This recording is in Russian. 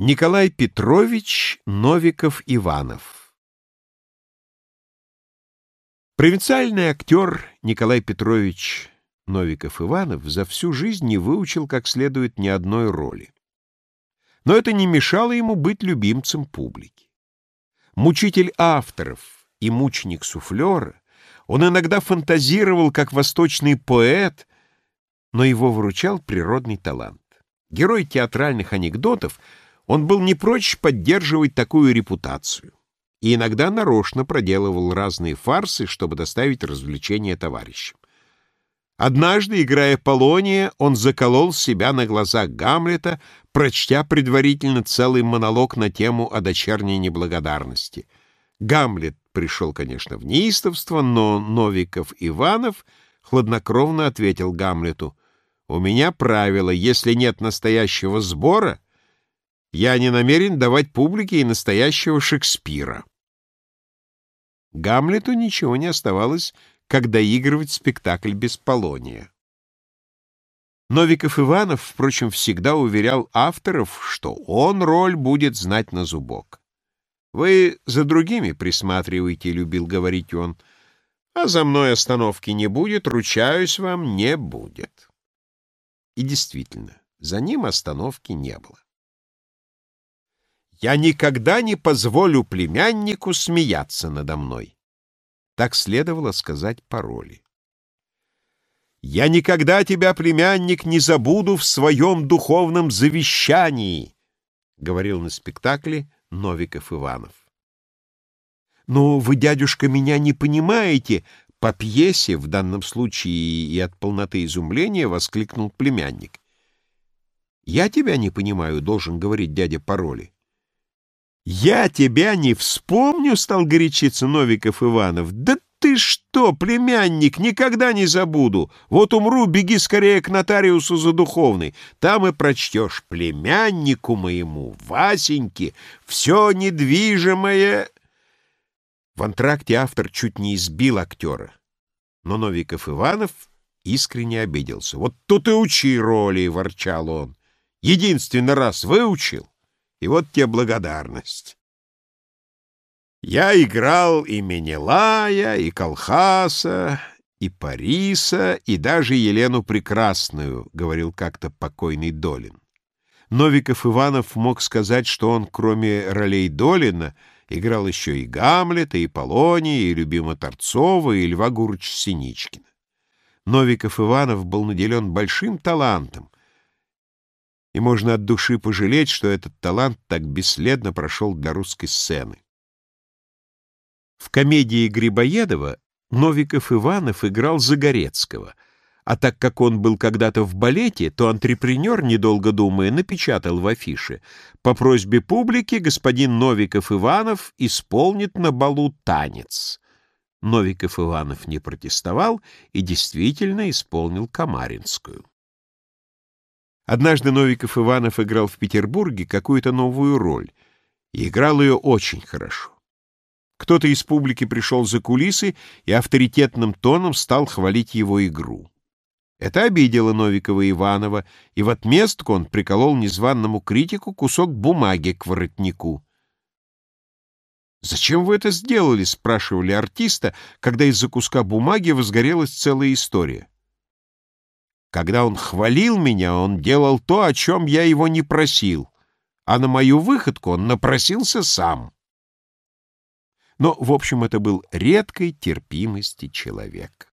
Николай Петрович Новиков-Иванов Провинциальный актер Николай Петрович Новиков-Иванов за всю жизнь не выучил как следует ни одной роли. Но это не мешало ему быть любимцем публики. Мучитель авторов и мученик суфлера, он иногда фантазировал как восточный поэт, но его выручал природный талант. Герой театральных анекдотов — он был не прочь поддерживать такую репутацию и иногда нарочно проделывал разные фарсы, чтобы доставить развлечение товарищам. Однажды, играя Полония, он заколол себя на глазах Гамлета, прочтя предварительно целый монолог на тему о дочерней неблагодарности. Гамлет пришел, конечно, в неистовство, но Новиков Иванов хладнокровно ответил Гамлету, «У меня правило, если нет настоящего сбора, я не намерен давать публике и настоящего Шекспира. Гамлету ничего не оставалось, как доигрывать спектакль без Полония. Новиков Иванов, впрочем, всегда уверял авторов, что он роль будет знать на зубок. «Вы за другими присматриваете», — любил говорить он, — «а за мной остановки не будет, ручаюсь вам, не будет». И действительно, за ним остановки не было. Я никогда не позволю племяннику смеяться надо мной. Так следовало сказать пароли. Я никогда тебя, племянник, не забуду в своем духовном завещании, говорил на спектакле Новиков Иванов. Но вы, дядюшка, меня не понимаете, по пьесе, в данном случае и от полноты изумления, воскликнул племянник. «Я тебя не понимаю», — должен говорить дядя Пароли. «Я тебя не вспомню», — стал горячиться Новиков Иванов. «Да ты что, племянник, никогда не забуду. Вот умру, беги скорее к нотариусу за духовный. Там и прочтешь племяннику моему, Васеньке, все недвижимое...» В антракте автор чуть не избил актера. Но Новиков Иванов искренне обиделся. «Вот тут и учи роли», — ворчал он. «Единственный раз выучил, и вот тебе благодарность. Я играл и Менелая, и Колхаса, и Париса, и даже Елену Прекрасную, — говорил как-то покойный Долин. Новиков Иванов мог сказать, что он, кроме ролей Долина, играл еще и Гамлета, и Полония, и Любима Торцова, и Льва Гурыч Синичкина. Новиков Иванов был наделен большим талантом, и можно от души пожалеть, что этот талант так бесследно прошел для русской сцены. В комедии Грибоедова Новиков Иванов играл Загорецкого, а так как он был когда-то в балете, то антрепренер, недолго думая, напечатал в афише «По просьбе публики господин Новиков Иванов исполнит на балу танец». Новиков Иванов не протестовал и действительно исполнил Камаринскую. Однажды Новиков Иванов играл в Петербурге какую-то новую роль, и играл ее очень хорошо. Кто-то из публики пришел за кулисы и авторитетным тоном стал хвалить его игру. Это обидело Новикова Иванова, и в отместку он приколол незваному критику кусок бумаги к воротнику. «Зачем вы это сделали?» — спрашивали артиста, когда из-за куска бумаги возгорелась целая история. Когда он хвалил меня, он делал то, о чем я его не просил, а на мою выходку он напросился сам. Но, в общем, это был редкой терпимости человек.